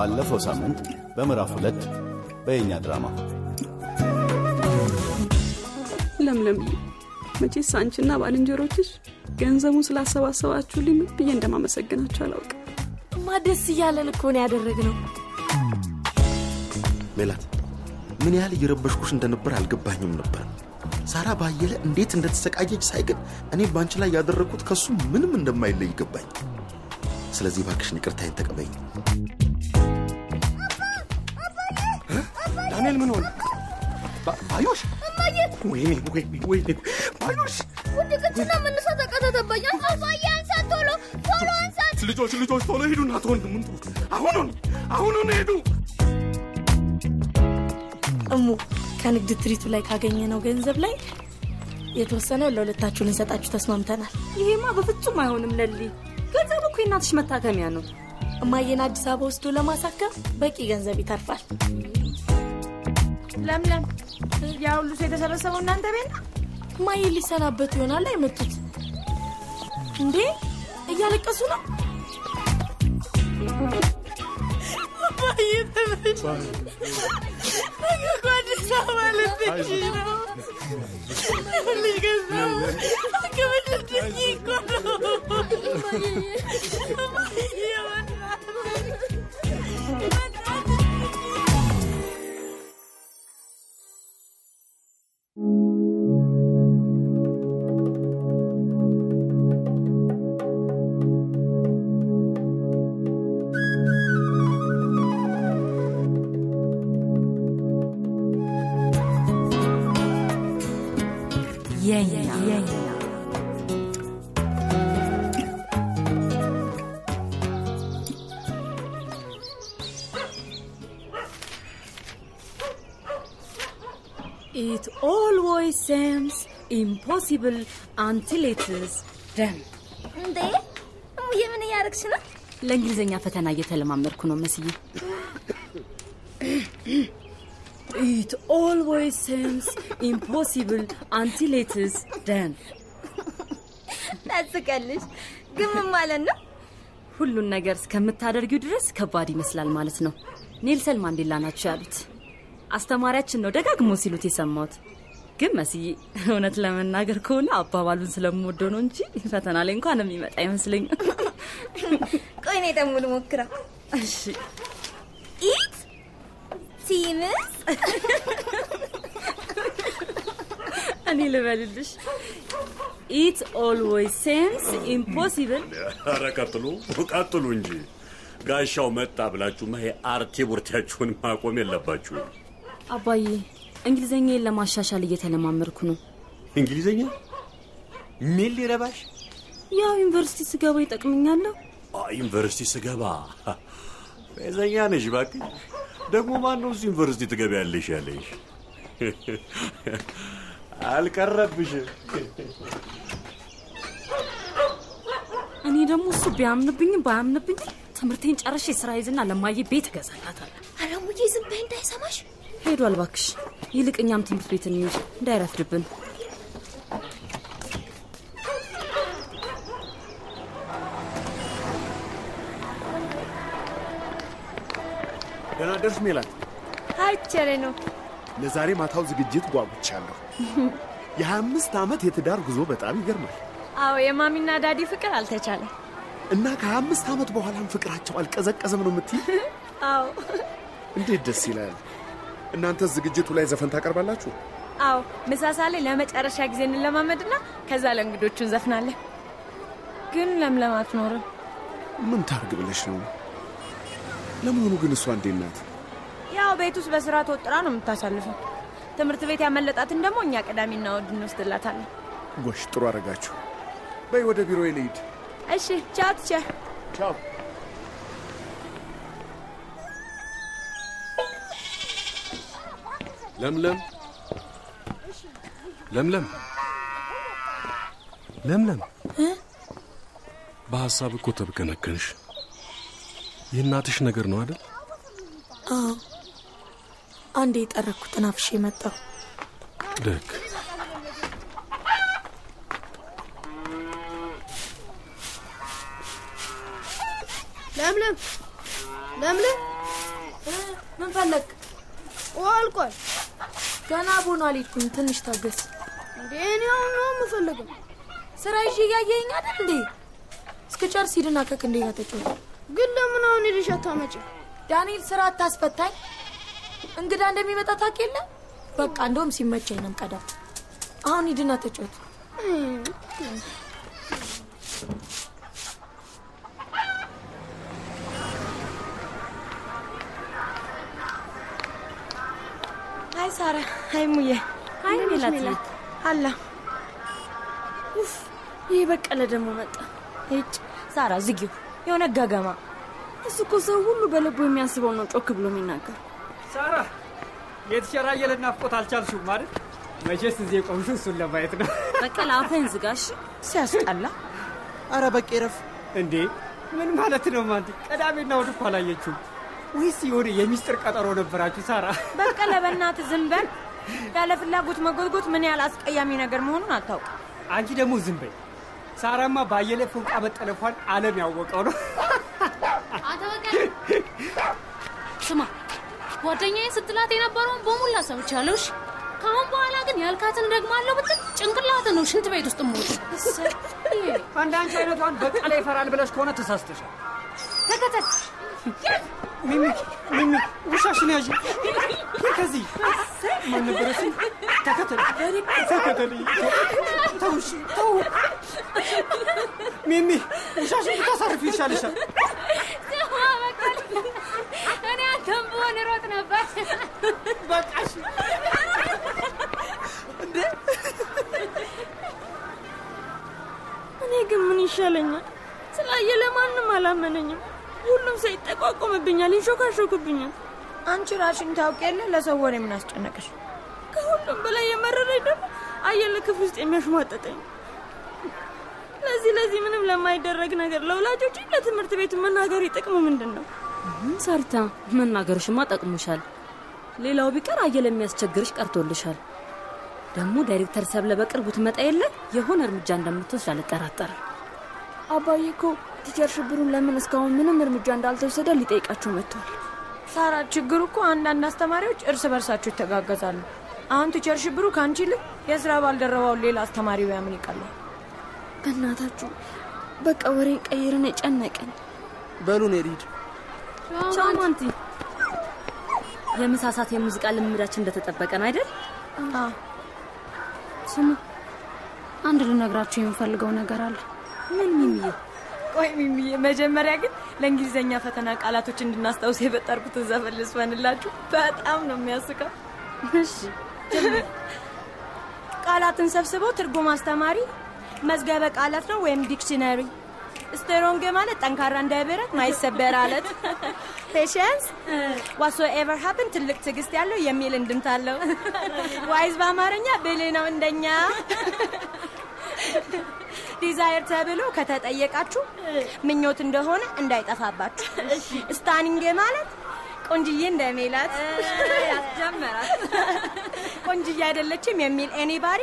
ባለፈው ሳምንት በምዕራፍ ሁለት በየኛ ድራማ። ለምለምዬ መቼስ አንቺና ባልንጀሮችሽ ገንዘቡን ስላሰባሰባችሁልኝ ምን ብዬ እንደማመሰግናችሁ አላውቅም። እማ ደስ እያለን እኮ ነው ያደረግነው። ሜላት ምን ያህል እየረበሽኩሽ እንደነበር አልገባኝም ነበር። ሳራ ባየለ እንዴት እንደተሰቃየች ሳይ ግን እኔ በአንቺ ላይ ያደረግኩት ከሱ ምንም እንደማይለይ ገባኝ። ስለዚህ ባክሽን ይቅርታዬን ተቀበኝ ዳንኤል ምን ሆነ? ባ- ባዮሽ? ወይኔ ወይኔ ወይኔ ባዮሽ! ውድቅትና መነሳት አቃተተባኝ። አባዬ አንሳት፣ ቶሎ ቶሎ አንሳት። ልጆች ልጆች ቶሎ ሂዱና ወንድሙን ጥሩት አሁኑን አሁኑን ሄዱ እሙ ከንግድ ትርኢቱ ላይ ካገኘነው ገንዘብ ላይ የተወሰነው ለሁለታችሁ ልንሰጣችሁ ተስማምተናል። ይሄማ በፍጹም አይሆንም ለሊ ገንዘቡ እኮ የእናትሽ መታከሚያ ነው። እማዬን አዲስ አበባ ወስዶ ለማሳከም በቂ ገንዘብ ይተርፋል ለምለም ያ ሁሉ ሰው የተሰበሰበው እናንተ ቤት ነው እማዬ ሊሰናበቱ ይሆናል የመጡት እንዴ እያለቀሱ ነው እማዬ ተመልሽ አዲስ አበባ ልትሄጂ ነው ልጅ ገንዘቡ አከበደድኝ እኮ ነው እማዬ የኛ It always seems impossible until it is done. እንዴ እሙዬ ምን እያደረግሽ ነው? ለእንግሊዝኛ ፈተና እየተለማመድኩ ነው መስዬ። It always seems impossible until it is done. ታስቀልሽ። ግን ምን ማለት ነው? ሁሉን ነገር እስከምታደርጊው ድረስ ከባድ ይመስላል ማለት ነው። ኔልሰን ማንዴላ ናቸው ያሉት። አስተማሪያችን ነው ደጋግሞ ሲሉት የሰማሁት። ግን መስዬ እውነት ለመናገር ከሆነ አባባሉን ስለምወደው ነው እንጂ ፈተና ላይ እንኳን የሚመጣ አይመስለኝም። ቆይ እኔ ደግሞ ልሞክረው። እሺ it seems እኔ ልበልልሽ it always seems impossible ኧረ ቀጥሉ ቀጥሉ እንጂ ጋሻው መጣ ብላችሁማ ይሄ አርቴ ቡርቴያችሁን ማቆም የለባችሁ አባዬ እንግሊዝኛዬን ለማሻሻል እየተለማመድኩ ነው እንግሊዝኛ ምን ሊረባሽ ያው ዩኒቨርሲቲ ስገባ ይጠቅምኛለሁ ዩኒቨርሲቲ ስገባ ቤዘኛ ነሽ እባክሽ ደግሞ ማን ነው እሱ ዩኒቨርሲቲ ትገቢያለሽ ያለሽ አልቀረብሽም። እኔ ደግሞ እሱ ቢያምንብኝም ባያምንብኝም ትምህርቴን ጨርሼ ስራ ይዝና ለማየ ቤት እገዛላታለሁ። እሙዬ ዝም በይ እንዳይሰማሽ። ሄዷል ባክሽ ይልቅ እኛም ትምህርት ቤት እንሂድ እንዳይረፍድብን። ደህና ደርስ ሜላት። አይቸሬ ነው። ለዛሬ ማታው ዝግጅት ጓጉቻለሁ። የ25 ዓመት የትዳር ጉዞ በጣም ይገርማል። አዎ የማሚና ዳዲ ፍቅር አልተቻለም። እና ከ25 ዓመት በኋላም ፍቅራቸው አልቀዘቀዘም ነው የምትይ አዎ። እንዴት ደስ ይላል! እናንተ ዝግጅቱ ላይ ዘፈን ታቀርባላችሁ? አዎ ምሳሳ ላይ ለመጨረሻ ጊዜ እንለማመድና ከዛ ለእንግዶቹ እንዘፍናለን። ግን ለምለም አትኖርም። ምን ታርግ ብለሽ ነው? ለመሆኑ ግን እሷ እንዴት ናት ያው ቤት ውስጥ በስራ ተወጥራ ነው የምታሳልፈው። ትምህርት ቤት ያመለጣትን ደግሞ እኛ ቅዳሜና እሑድ እንወስድላታለን። ጎሽ ጥሩ አረጋችሁ በይ ወደ ቢሮ ልሂድ። እሺ ቻው teacher። ቻው። ለምለም ለምለም ለምለም። በሐሳብ እኮ ተብከነከንሽ። የእናትሽ ነገር ነው አይደል? አዎ አንዴ የጠረኩትን አፍሼ መጣሁ ደግ ለምለም ለምለም ምን ፈለግ? አልቋል። ገና ቡና አልሄድኩም። ትንሽ ታገስ። እንዴ እኔ አሁን ነው የምፈልገው። ስራ ይዤ እያየኸኝ አይደል እንዴ? እስክጨርስ ሂድና ከክንዴ ጋር ተጫወት። ግን ለምን አሁን ሄደሽ አታመጪም? ዳንኤል ስራ አታስፈታኝ። እንግዳ እንደሚመጣ ታውቅ የለ? በቃ እንደውም ሲመቸኝ ነው የምቀዳው። አሁን ሂድና ተጫወት። hi ሳራ፣ hi ሙዬ፣ hi ሜላት አላ ኡፍ ይህ በቀለ ደግሞ መጣ። ሂጭ ሳራ፣ ዝጊው የሆነ ጋገማ እሱ እኮ ሰው ሁሉ በልቡ የሚያስበው ነው ጮክ ብሎ የሚናገር። ሳራ የ teacher አየለ ናፍቆት አልቻልሽም ማለት መቼስ እዚህ የቆምሽው እሱን ለማየት ነው። በቀለ አፍህን ዝጋ። ሲያስጠላ። አረ ይረፍ እንዴ ምን ማለት ነው? ማንቲ ቅዳሜና እሑድ እኮ አላየችውም ወይስ የሆነ የሚስጥር ቀጠሮ ነበራችሁ? ሳራ በቀለ፣ በእናትህ ዝም በል። ያለ ፍላጎት መጎትጎት ምን ያህል አስቀያሚ ነገር መሆኑን አታውቅም። አንቺ ደግሞ ዝም በይ። ሳራማ ባየለ ፎንቃ መጠለፏን ዓለም ያወቀው ነው። አቶ በቀለ ስማ፣ ጓደኛዬ ስትላት የነበረውን በሙላ ሰምቻለሁ። እሺ ከአሁን በኋላ ግን ያልካትን ደግማለሁ ብትል ጭንቅላት ነው ሽንት ቤት ውስጥ ሞት። አንድ አንቺ አይነቷን በቀለ ይፈራል ብለሽ ከሆነ ተሳስተሻል። ተከተል ሚሚ ሚሚ፣ ውሻሽን ያዥ። ከዚህ ማን ነበረ ስም? ተከተል ተከተል። ተው እሺ፣ ተው ሚሚ፣ ውሻሽን ብታሳርፊ ይሻልሻል። ስማ በቀለ፣ እኔ አንተም ብሆን እሮጥ ነበር። በቃ እሺ። እኔ ግን ምን ይሻለኛል? ስላየለ ማንም አላመነኝም። ሁሉም ሰው ይንሾካሾክብኛል። አንቺ ራሽን ታውቅ የለ ለሰው ወሬ ምን አስጨነቀሽ? ከሁሉም በላይ የመረረኝ ደግሞ አየለ ክፍል ውስጥ የሚያሽሟጠጠኝ። ለዚህ ለዚህ ምንም ለማይደረግ ነገር ለወላጆች ለትምህርት ቤቱ መናገር ጥቅሙ ምንድን ነው? ሰርታ መናገርሽማ ጠቅሞሻል። ሌላው ቢቀር አየለ የሚያስቸግርሽ ቀርቶልሻል። ደግሞ ዳይሬክተር ሰብለ በቅርቡ ትመጣ የለ የሆነ እርምጃ እንደምትወስድ አልጠራጠርም። አባዬ እኮ teacher ሽብሩን ለምን እስካሁን ምንም እርምጃ እንዳልተወሰደ ሊጠይቃቸው መጥቷል። ሳራ፣ ችግሩ እኮ አንዳንድ አስተማሪዎች እርስ በርሳቸው ይተጋገዛሉ። አሁን teacher ሽብሩ ከአንቺ ይልቅ የስራ ባልደረባውን ሌላ አስተማሪ ቢያምን ይቀላል። በእናታችሁ በቃ ወሬ ቀይርን የጨነቀኝ። በሉ ልሂድ። ቻው ማንቲ። የምሳ ሰዓት የሙዚቃ ልምምዳችን እንደተጠበቀ ነው አይደል? ስሙ፣ አንድ ልነግራችሁ የምፈልገው ነገር አለ። ምን ሚሚዬ? ቆይ ሚሚዬ፣ መጀመሪያ ግን ለእንግሊዝኛ ፈተና ቃላቶች እንድናስታውስ የፈጠርኩትን ዘፈን ልስፈንላችሁ። በጣም ነው የሚያስቀው። እሺ ቃላትን ሰብስበው ትርጉም አስተማሪ መዝገበ ቃላት ነው ወይም dictionary። strong ማለት ጠንካራ እንደ ማይሰበር አለት። ፔሽንስ ዋሶ ኤቨር ሀፕን ትልቅ ትዕግስት ያለው የሚል እንድምታ አለው። ዋይዝ በአማርኛ ብልህ ነው እንደኛ። ዲዛይር ተብሎ ከተጠየቃችሁ ምኞት እንደሆነ እንዳይጠፋባችሁ። ስታኒንግ ማለት ቆንጅዬ እንደሜላት ያስጀመራት ቆንጅዬ አይደለችም የሚል ኤኒባሪ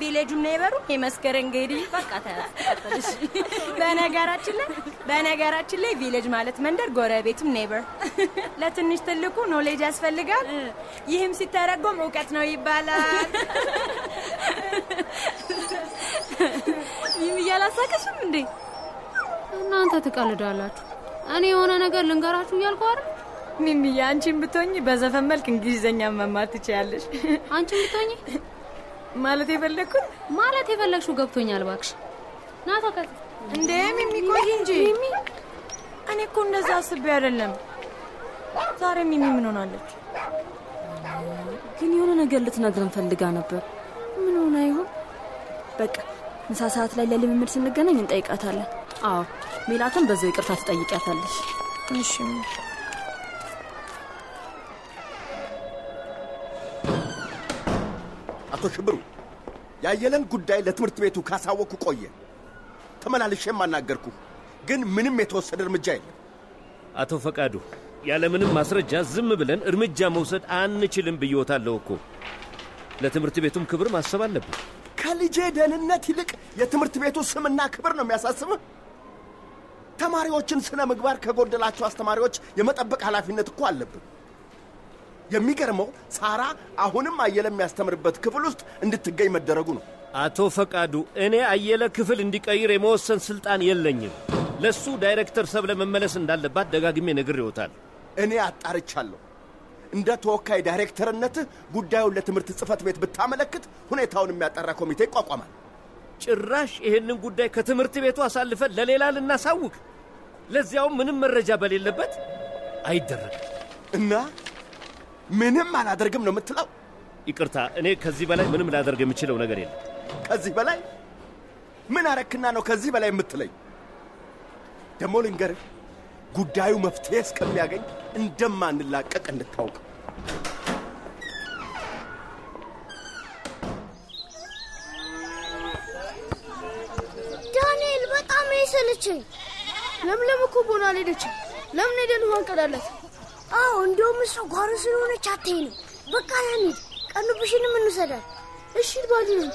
ቪሌጁም ኔበሩ የመስከረ እንግዲህ በቃ በነገራችን ላይ በነገራችን ላይ village ማለት መንደር፣ ጎረቤትም neighbor። ለትንሽ ትልቁ knowledge ያስፈልጋል። ይህም ሲተረጎም እውቀት ነው ይባላል። ይህም እያላሳቀሽም እንዴ? እናንተ ትቀልዳላችሁ። እኔ የሆነ ነገር ልንገራችሁ እያልኩ አይደል? ሚሚዬ አንቺን ብትሆኝ በዘፈን መልክ እንግሊዘኛ መማር ትችያለሽ። አንቺን ብትሆኝ ማለት የፈለግኩት ማለት የፈለግሽው ገብቶኛል። እባክሽ ና ተከተል። እንዴ ሚሚ ቆይ እንጂ እኔ እኮ እንደዛ አስቤ አይደለም። ዛሬ ሚሚ ምን ሆናለች? ግን የሆነ ነገር ልትነግረን ፈልጋ ነበር። ምን ሆና ይሆን? በቃ ምሳ ሰዓት ላይ ለልምምድ ስንገናኝ እንጠይቃታለን። አዎ ሜላትን በዛው ይቅርታ ትጠይቂያታለሽ። እሺ አቶ ሽብሩ ያየለን ጉዳይ ለትምህርት ቤቱ ካሳወቅኩ ቆየ። ተመላልሼም አናገርኩ፣ ግን ምንም የተወሰደ እርምጃ የለም። አቶ ፈቃዱ ያለምንም ማስረጃ ዝም ብለን እርምጃ መውሰድ አንችልም ብዬዎታለሁ እኮ። ለትምህርት ቤቱም ክብር ማሰብ አለብን። ከልጄ ደህንነት ይልቅ የትምህርት ቤቱ ስምና ክብር ነው የሚያሳስብህ? ተማሪዎችን ስነ ምግባር ከጎደላቸው አስተማሪዎች የመጠበቅ ኃላፊነት እኮ አለብን። የሚገርመው ሳራ አሁንም አየለ የሚያስተምርበት ክፍል ውስጥ እንድትገኝ መደረጉ ነው። አቶ ፈቃዱ፣ እኔ አየለ ክፍል እንዲቀይር የመወሰን ስልጣን የለኝም። ለሱ ዳይሬክተር ሰብለ መመለስ እንዳለባት ደጋግሜ ነግሬዎታል። እኔ አጣርቻለሁ። እንደ ተወካይ ዳይሬክተርነትህ ጉዳዩን ለትምህርት ጽሕፈት ቤት ብታመለክት ሁኔታውን የሚያጣራ ኮሚቴ ይቋቋማል። ጭራሽ ይሄንን ጉዳይ ከትምህርት ቤቱ አሳልፈን ለሌላ ልናሳውቅ፣ ለዚያውም ምንም መረጃ በሌለበት አይደረግም። እና ምንም አላደርግም ነው የምትለው? ይቅርታ፣ እኔ ከዚህ በላይ ምንም ላደርግ የምችለው ነገር የለም። ከዚህ በላይ ምን አረክና ነው ከዚህ በላይ የምትለኝ? ደግሞ ልንገርህ፣ ጉዳዩ መፍትሄ እስከሚያገኝ እንደማንላቀቅ እንድታውቅ። ዳንኤል በጣም የሰለቸኝ። ለምለም እኮ ቦና አልሄደችም። ለምን ሄደን ውሃ እንቀዳለት? አዎ እንዲሁም እሷ ጓሮ ስለሆነች አትሄድም። በቃ ለሚድ ቀንብሽንም እንውሰዳል። እሺ ባሊ ነው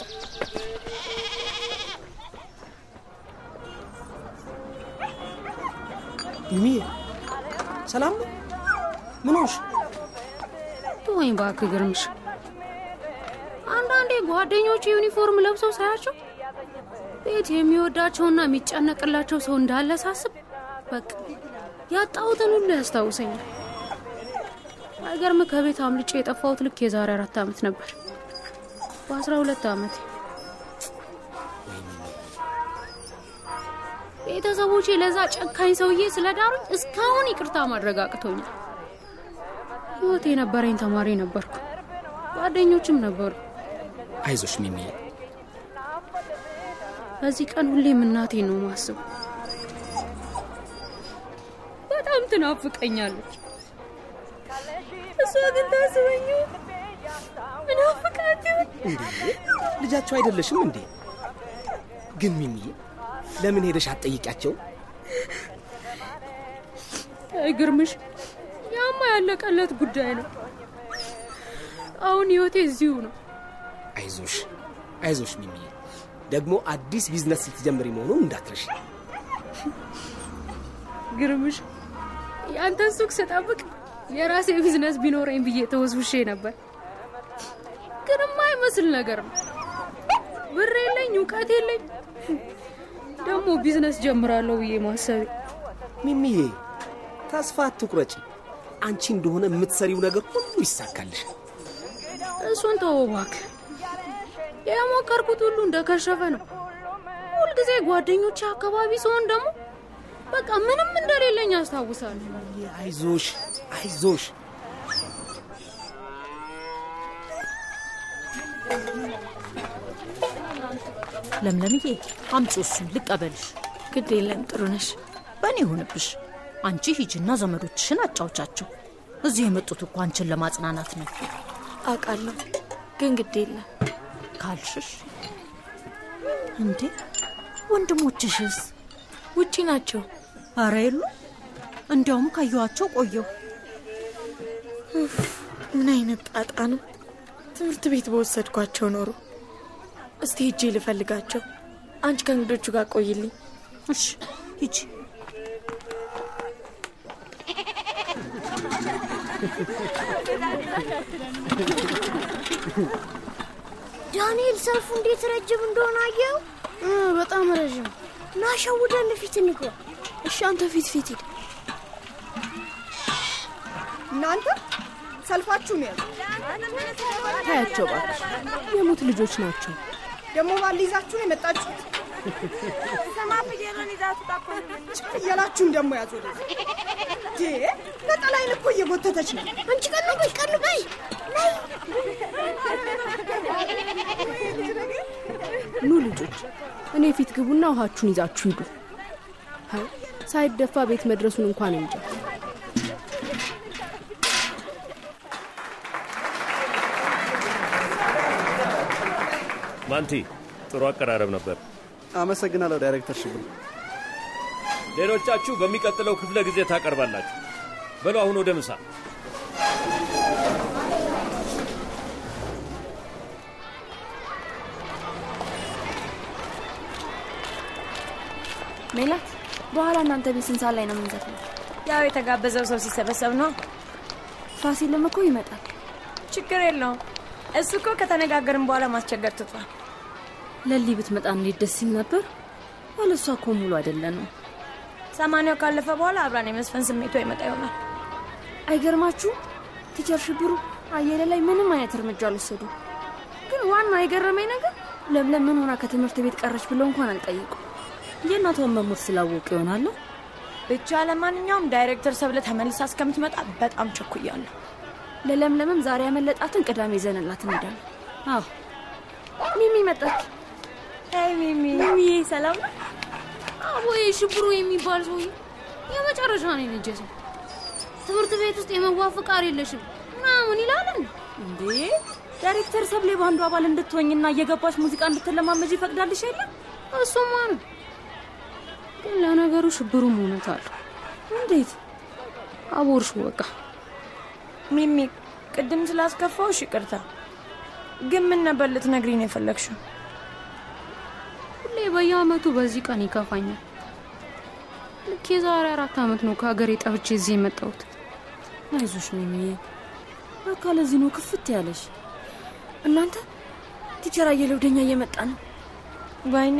ዩሚዬ ሰላም ነው? ምን ሆንሽ? ተወኝ እባክህ ግርምሽ። አንዳንዴ ጓደኞቹ ዩኒፎርም ለብሰው ሳያቸው ቤት የሚወዳቸውና የሚጨነቅላቸው ሰው እንዳለ ሳስብ በቃ ያጣሁትን ሁሉ ያስታውሰኛል። አይገርም ከቤት አምልጬ የጠፋሁት ልክ የዛሬ አራት ዓመት ነበር። በአስራ ሁለት ዓመቴ ቤተሰቦቼ ለዛ ጨካኝ ሰውዬ ስለዳሩኝ እስካሁን ይቅርታ ማድረግ አቅቶኛል። ህይወት የነበረኝ ተማሪ ነበርኩ፣ ጓደኞችም ነበሩ። አይዞሽ ሚሚዬ። በዚህ ቀን ሁሌም እናቴን ነው ማስብ። በጣም ትናፍቀኛለች። እሷ ግን ታስበኝ ምናፍቃት ልጃቸው አይደለሽም እንዴ? ግን ሚሚዬ ለምን ሄደሽ አትጠይቂያቸው? አይገርምሽ? ያማ ያለቀለት ጉዳይ ነው። አሁን ህይወቴ እዚሁ ነው። አይዞሽ አይዞሽ ሚሚዬ። ደግሞ አዲስ ቢዝነስ ስትጀምሪ መሆኑን እንዳትረሽ። ግርምሽ የአንተን ሱቅ ስጠብቅ የራሴ ቢዝነስ ቢኖረኝ ብዬ ተወስውሼ ነበር። ግን የማይመስል ነገር ነው። ብር የለኝ፣ እውቀት የለኝ፣ ደግሞ ቢዝነስ ጀምራለሁ ብዬ ማሰቤ። ሚሚዬ ተስፋ አትቁረጪ። አንቺ እንደሆነ የምትሰሪው ነገር ሁሉ ይሳካልሽ። እሱን ተወው እባክህ። የሞከርኩት ሁሉ እንደከሸፈ ነው። ሁልጊዜ ጓደኞቼ አካባቢ ሲሆን ደግሞ በቃ ምንም እንደሌለኝ አስታውሳለሁ። አይዞሽ አይዞሽ። ለምለምዬ አምጪ እሱን ልቀበልሽ። ግድ የለም ጥሩ ነሽ። በእኔ ይሁንብሽ። አንቺ ሂጂና ዘመዶችሽን አጫውቻቸው። እዚህ የመጡት እኮ አንቺን ለማጽናናት ነው። አውቃለሁ፣ ግን ግድ የለም ካልሽሽ። እንዴ ወንድሞችሽስ? ውጪ ናቸው። አረ የሉ። እንዲያውም ካየኋቸው ቆየሁ። ምን አይነት ጣጣ ነው! ትምህርት ቤት በወሰድኳቸው ኖሮ። እስቲ ሄጄ ልፈልጋቸው። አንቺ ከእንግዶቹ ጋር ቆይልኝ። እሺ ሂጂ። ዳንኤል ሰልፉ እንዴት ረጅም እንደሆነ አየው። በጣም ረዥም። ና ሸውደን ፊት እንግባ። እሺ አንተ ፊት ፊት ሂድ። እናንተ ሰልፋችሁን ያዙ። ታያቸው እባክሽ፣ የሙት ልጆች ናቸው። ደግሞ ባል ይዛችሁ ነው የመጣችሁት? ደግሞ ያዙ ነጠላይን እኮ እየጎተተች ነው። አንቺ ቀኑ በይ ቀኑ በይ ኑ ልጆች፣ እኔ ፊት ግቡና ውሃችሁን ይዛችሁ ሂዱ። ሳይደፋ ቤት መድረሱን እንኳን እንጃ። ማንቲ፣ ጥሩ አቀራረብ ነበር። አመሰግናለሁ ዳይሬክተር ሽብሩ። ሌሎቻችሁ በሚቀጥለው ክፍለ ጊዜ ታቀርባላችሁ። በሉ አሁን ወደ ምሳ። ሜላት በኋላ እናንተ ቤት ስንት ሰዓት ላይ ነው የምንዘፍነው? ያው የተጋበዘው ሰው ሲሰበሰብ ነው። ፋሲልም እኮ ይመጣል። ችግር የለውም። እሱ እኮ ከተነጋገርን በኋላ ማስቸገር ትቷል። ለሊ ብትመጣ እንዴት ደስ ይል ነበር። ያለሷ እኮ ሙሉ አይደለንም። ሰማንያው ካለፈ በኋላ አብራን የመስፈን ስሜቷ ይመጣ ይሆናል። አይገርማችሁም? teacher ሽብሩ አየለ ላይ ምንም አይነት እርምጃ አልወሰዱ። ግን ዋናው የገረመኝ ነገር ለምለም ምን ሆና ከትምህርት ቤት ቀረች ብለው እንኳን አልጠየቁ። የእናቷን መሞት ስላወቁ ይሆናል። ብቻ ለማንኛውም ዳይሬክተር ሰብለ ተመልሳ እስከምትመጣ በጣም ቸኩያለሁ። ለለምለምም ዛሬ ያመለጣትን ቅዳሜ ይዘንላት እንሄዳለን። አዎ ሚሚ መጣች። አይ ሚሚ ሚሚ ሰላም ነው? አቦዬ ሽብሩ የሚባል ሰውዬ የመጨረሻ ነው የነጀሰው። ትምህርት ቤት ውስጥ የመዋብ ፍቃድ የለሽም ምናምን ይላልን እንዴ? ዳይሬክተር ሰብሌ በአንዱ አባል እንድትሆኝና እየገባች ሙዚቃ እንድትለማመጅ ይፈቅዳልሽ የለም? እሱማ ነው። ግን ለነገሩ ሽብሩም እውነት አለው። እንዴት? አቦርሹ በቃ ሚሚ ቅድም ስላስከፋውሽ ይቅርታ። ግን ምን ነበር ልትነግሪኝ የፈለግሽው? በየአመቱ በዚህ ቀን ይከፋኛል። ልክ የዛሬ አራት አመት ነው ከሀገሬ ጠፍቼ እዚህ የመጣሁት። አይዞሽ ሚሚዬ፣ በቃ ለዚህ ነው ክፍት ያለሽ። እናንተ teacher አየለ ወደኛ እየመጣ ነው። ወይኔ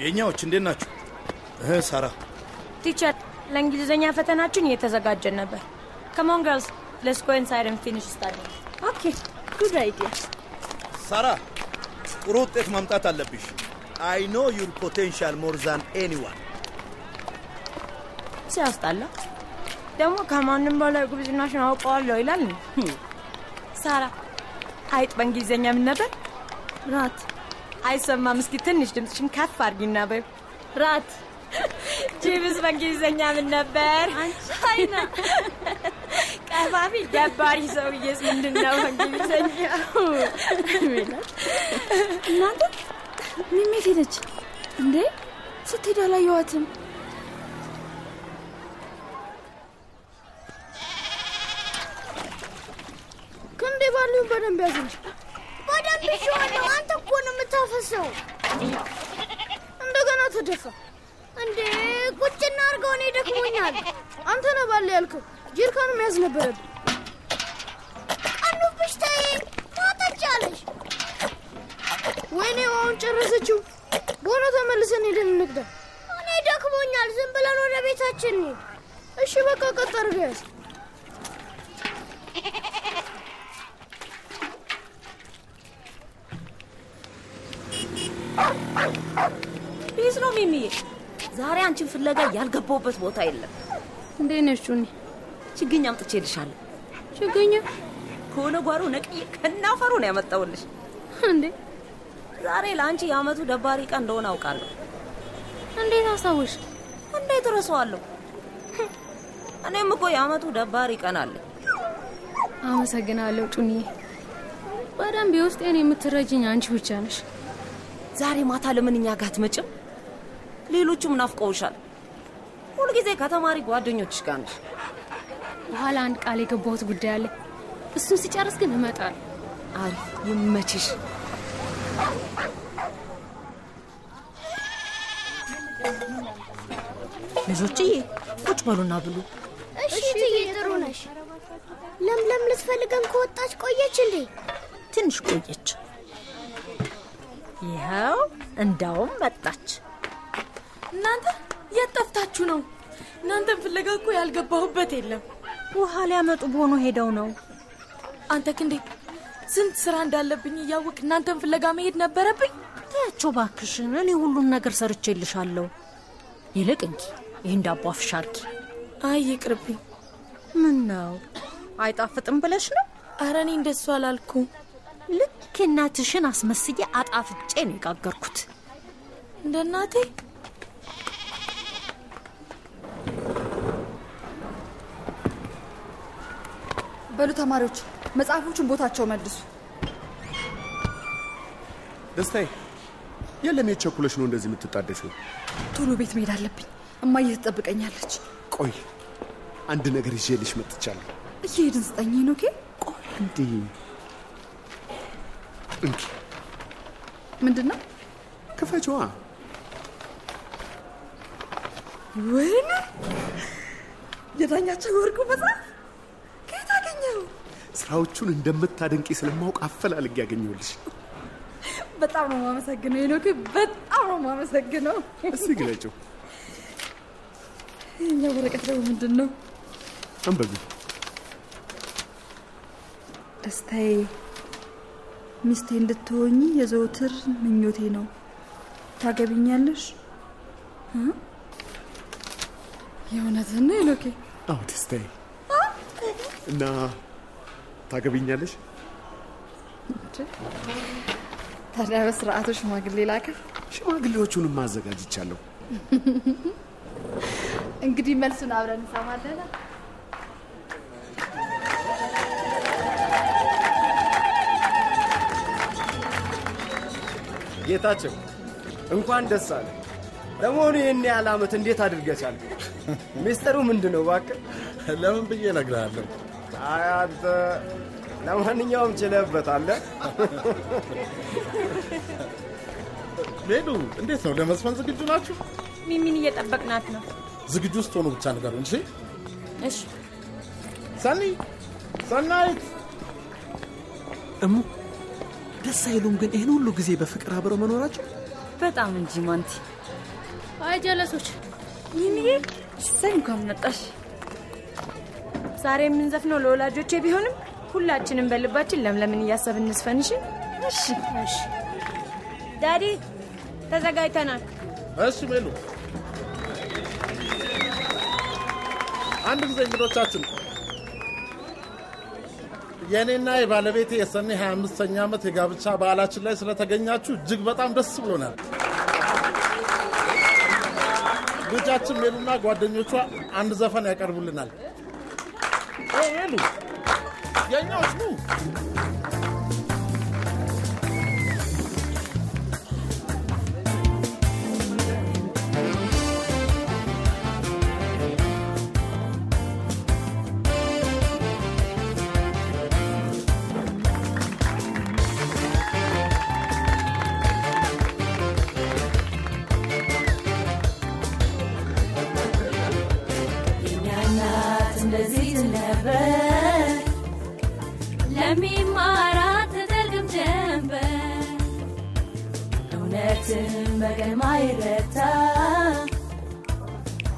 የእኛዎች እንዴት ናችሁ? እህ ሳራ teacher፣ ለእንግሊዝኛ ፈተናችን እየተዘጋጀን ነበር። come on girls let's go inside and finish study። okay good idea። ሳራ ጥሩ ውጤት ማምጣት አለብሽ። I know your potential more than anyone። ሲያስጣላ ደግሞ ከማንም በላይ ጉብዝናሽን አውቀዋለሁ ይላል። ሳራ አይጥ በእንግሊዝኛ ምን ነበር? ራት። አይሰማም። እስኪ ትንሽ ድምፅሽን ከፍ አድርጊና በይው። ራት። ጂብስ በእንግሊዝኛ ምን ነበር? አይና ቀፋፊ ደባሪ ሰውዬስ ምንድን ነው በእንግሊዝኛ? እናንተ ሚሜት ሄደች እንዴ? ስትሄድ አላየኋትም። ክንዴ ባሉን በደንብ ያዝ እንጂ በደንብ ይዤዋለሁ። አንተ እኮ ነው የምታፈሰው። እንደገና ተደፋ እንዴ! ቁጭ እናድርገው፣ እኔ ደክሞኛል። አንተ ነህ ባለ ያልከው። ጀሪካኑ መያዝ ነበረብህ። ውሃውን ጨረሰችው። በሆነ ተመልሰን ሄደን እንቅዳ። እኔ ደክሞኛል። ዝም ብለን ወደ ቤታችን እንሂድ። እሺ በቃ ቀጥ አድርገህ ያዝ። ቤዝ ነው ሚሚዬ። ዛሬ አንቺን ፍለጋ ያልገባሁበት ቦታ የለም። እንዴት ነሽ ጩኒ? ችግኝ አምጥቼልሻለሁ። ችግኝ ከሆነ ጓሮ ነቅዬ ከናፈሩ ነው ያመጣውልሽ። እንዴ ዛሬ ለአንቺ የአመቱ ደባሪ ቀን እንደሆነ አውቃለሁ። እንዴት አስታወሽ? እንዴት እረሳዋለሁ? እኔም እኮ የአመቱ ደባሪ ቀን አለ። አመሰግናለሁ ጩኒዬ። በደንብ የውስጤን የምትረጅኝ አንቺ ብቻ ነሽ። ዛሬ ማታ ለምን እኛ ጋር አትመጭም? ሌሎቹም ናፍቀውሻል። ሁልጊዜ ከተማሪ ጓደኞችሽ ጋር ነሽ። በኋላ አንድ ቃል የገባሁት ጉዳይ አለ። እሱን ሲጨርስ ግን እመጣለሁ። አሪፍ፣ ይመችሽ። ልጆችዬ ቁጭ በሉና ብሉ። እሺ እትዬ፣ ጥሩ ነሽ። ለምለም ልትፈልገን ከወጣች ቆየች እንዴ? ትንሽ ቆየች። ይኸው እንዳውም መጣች። እናንተ የት ጠፍታችሁ ነው? እናንተን ፍለጋ እኮ ያልገባሁበት የለም። ውሃ ሊያመጡ በሆኑ ሄደው ነው። አንተ ክንዴ ስንት ስራ እንዳለብኝ እያወቅ እናንተን ፍለጋ መሄድ ነበረብኝ። ተያቸው ባክሽን፣ እኔ ሁሉን ነገር ሰርቼልሻለሁ። ይልቅ እንኪ ይህን ዳቦ አፍሽ አድርጊ። አይ ይቅርብኝ። ምን ነው አይጣፍጥም ብለሽ ነው? አረ እኔ እንደሱ አላልኩም። ልክ እናትሽን አስመስዬ አጣፍጬ ነው የጋገርኩት። እንደ እናቴ በሉ ተማሪዎች መጽሐፎቹን ቦታቸው መልሱ። ደስታዬ፣ የለም የት ቸኩለሽ ነው እንደዚህ የምትጣደፊው? ቶሎ ቤት መሄድ አለብኝ። እማዬ ትጠብቀኛለች። ቆይ አንድ ነገር ይዤልሽ መጥቻለሁ። እየሄድን ስጠኝ ነው ኬ ቆይ እንዴ እንኪ ምንድን ነው? ክፈችዋ። ወይኔ የዳኛቸው ወርቁ መጽሐፍ? ስራዎቹን እንደምታደንቂ ስለማውቅ አፈላልግ ያገኘሁልሽ። በጣም ነው የማመሰግነው ሄኖክ፣ በጣም ነው የማመሰግነው። እስቲ ግለጭው፣ ይህኛው ወረቀት ደግሞ ምንድን ነው? አንበቢ። ደስታዬ ሚስቴ እንድትሆኚ የዘውትር ምኞቴ ነው። ታገቢኛለሽ? እ? የእውነትህን ነው ሄኖኬ? አዎ ደስታዬ። እና ታገቢኛለሽ? ታዲያ በስርዓቱ ሽማግሌ ላከ? ሽማግሌዎቹንም አዘጋጅቻለሁ። እንግዲህ መልሱን አብረን እንሰማለን። ጌታቸው እንኳን ደስ አለ። ለመሆኑ ይህን ያህል ዓመት እንዴት አድርገህ ቻልክ? ሚስጥሩ ምንድን ነው እባክህ? ለምን ብዬ እነግርሃለሁ። አይ አንተ ለማንኛውም ችለህበታል። ሌሉ እንዴት ነው? ለመዝፈን ዝግጁ ናችሁ? ሚሚን እየጠበቅናት ነው። ዝግጁ ስትሆኑ ብቻ ንገሩኝ። እሺ? እሺ። ሰኒ፣ ሰናይት እሙ ደስ አይሉም ግን ይህን ሁሉ ጊዜ በፍቅር አብረው መኖራቸው በጣም እንጂ ማንቲ። አይ ጀለሶች፣ ሚሚዬ እሰይ እንኳን መጣሽ። ዛሬ የምንዘፍነው ለወላጆቼ ቢሆንም ሁላችንም በልባችን ለምለምን እያሰብን እንስፈን። እሺ? እሺ፣ እሺ። ዳዲ ተዘጋጅተናል። እሺ ሜሉ፣ አንድ ጊዜ እንግዶቻችን የእኔና የባለቤቴ የሰኔ 25ኛ ዓመት የጋብቻ በዓላችን ላይ ስለተገኛችሁ እጅግ በጣም ደስ ብሎናል። ልጃችን ሜሉና ጓደኞቿ አንድ ዘፈን ያቀርቡልናል። ሜሉ ganhou-se! በቀን ማይረታ።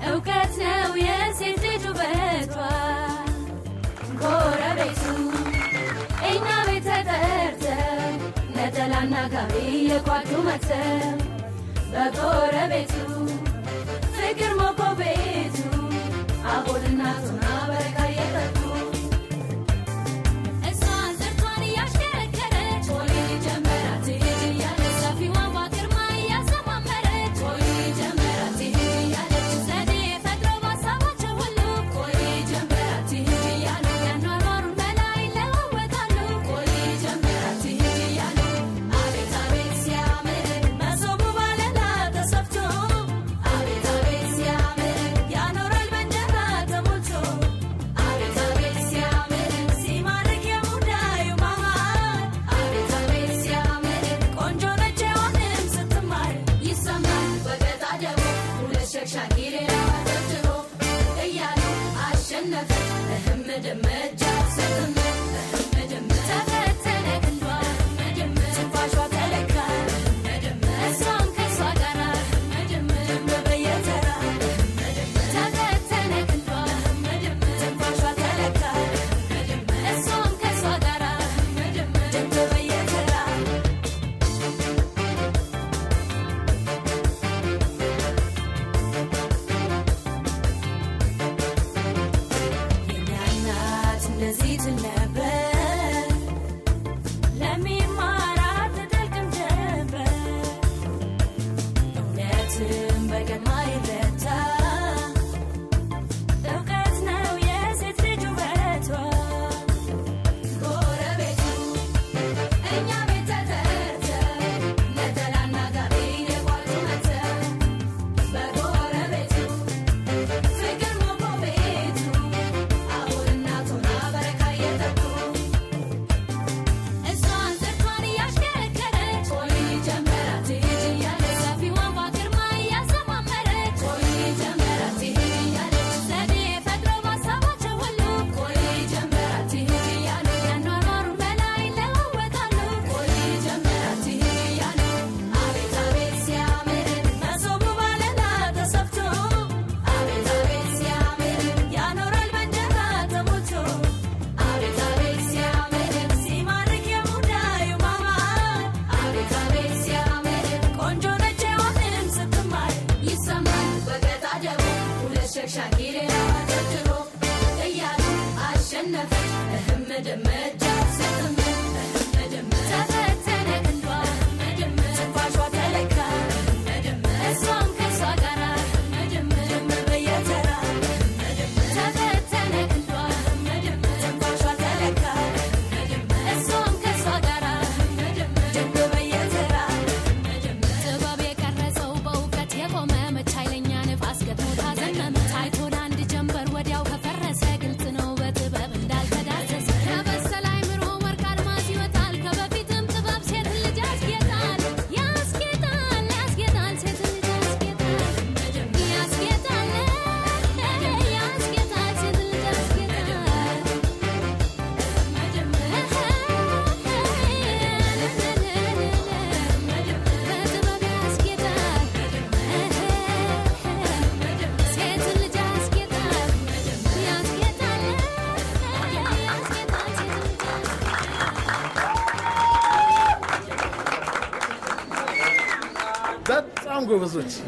እውቀት ነው የሴት ልጅ ውበቷ ጎረቤቱ እኛ ቤት ተጠርተው ነጠላና ጋቢ የቋጡ መተው በጎረቤቱ ፍቅር ሞቆ ቤቱ አቦልና ቶና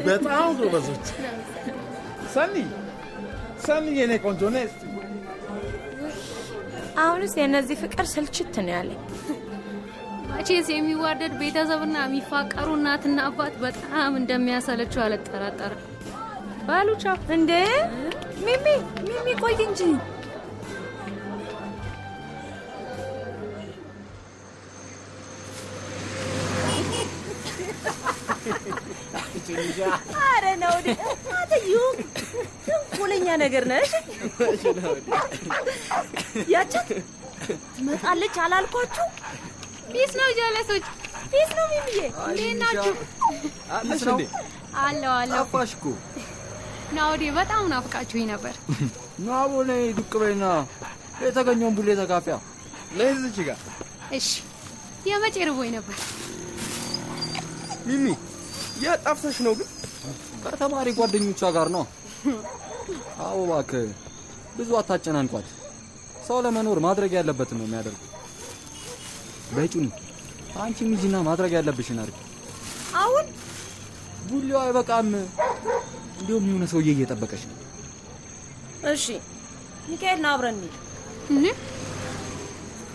በጣም ጎበዞች። ሰኒ ሰኒ፣ የኔ ቆንጆ ነይ እስቲ። አሁንስ የእነዚህ ፍቅር ስልችት ነው ያለኝ። መቼስ የሚዋደድ ቤተሰብና የሚፋቀሩ እናትና አባት በጣም እንደሚያሰለችው አልጠራጠርም። ባሉ ቻው። እንዴ ሚሚ ሚሚ፣ ቆይ እንጂ አረ ነው አተዩ ተንኮለኛ ነገር ነሽ። ያቻት ትመጣለች አላልኳችሁ? peace ነው ጀለሶች፣ peace ነው ሚሚዬ። እንዴት ናችሁ? አለሽ እንዴ? አለሁ አለሁ። ጠፋሽ እኮ። ናውዴ በጣም ናፍቃችሁኝ ነበር። ና ቦኔ ዱቅ በይና የተገኘውን ቡሌ ተካፊያ ለይዝች ጋር እሺ፣ የመቼ ርቦኝ ነበር። ሚሚ የት ጠፍተሽ ነው ግን? ከተማሪ ጓደኞቿ ጋር ነው። አዎ እባክህ ብዙ አታጨናንቋት። ሰው ለመኖር ማድረግ ያለበትን ነው የሚያደርጉ። በጩኒ አንቺ ሚጂና ማድረግ ያለብሽን አድርጊ። አሁን ቡሌው አይበቃም። እንዲሁም የሆነ ሰውዬ እየጠበቀች ነው። እሺ ሚካኤል ና አብረን እንሂድ።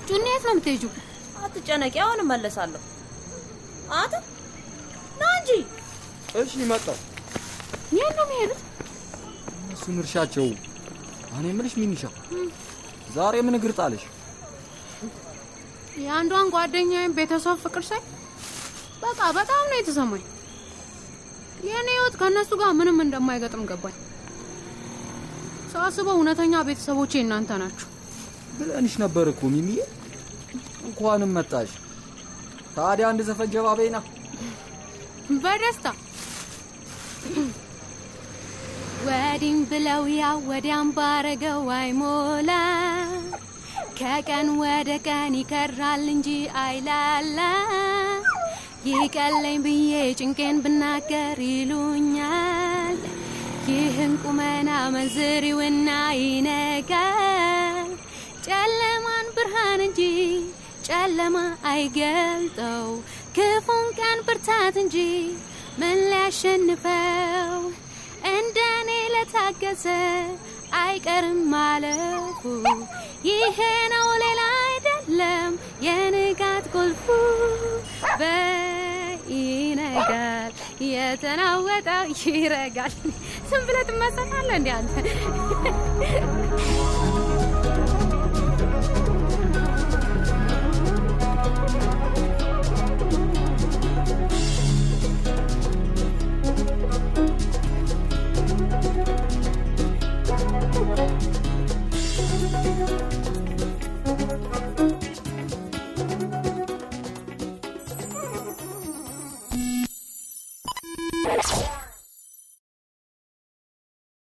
ጩኒ የት ነው የምትሄጂው? አትጨነቂ፣ አሁን እመለሳለሁ። እንጂ። እሺ መጣሁ። የት ነው የሚሄዱት? እሱን እርሻቸው። እኔ የምልሽ ሚኒሻ ዛሬ ምን እግር ጣለሽ? የአንዷን ጓደኛዬን ቤተሰብ ፍቅር ሳይ በቃ በጣም ነው የተሰማኝ። የእኔ ህይወት ከእነሱ ጋር ምንም እንደማይገጥም ገባኝ። ሳስበው እውነተኛ ቤተሰቦቼ እናንተ ናችሁ። ብለንሽ ነበር እኮ ሚሚዬ። እንኳንም መጣሽ። ታዲያ አንድ ዘፈን ጀባ በይና። በደስታ ወዲም ብለው ያው ወዲያም ባረገው አይሞላ። ከቀን ወደ ቀን ይከራል እንጂ አይላላ። ይቀለኝ ብዬ ጭንቄን ብናገር ይሉኛል። ይህን ቁመና መንዝሪውና ይነጋል። ጨለማን ብርሃን እንጂ ጨለማ አይገልጠው። ክፉን ቀን ብርታት እንጂ ምን ሊያሸንፈው? እንደኔ ለታገሰ አይቀርም ማለፉ። ይሄ ነው ሌላ አይደለም የንጋት ቁልፉ። በይነጋል የተናወጠው ይረጋል። ዝም ብለህ ትመሰጣለህ እንዲ አንተ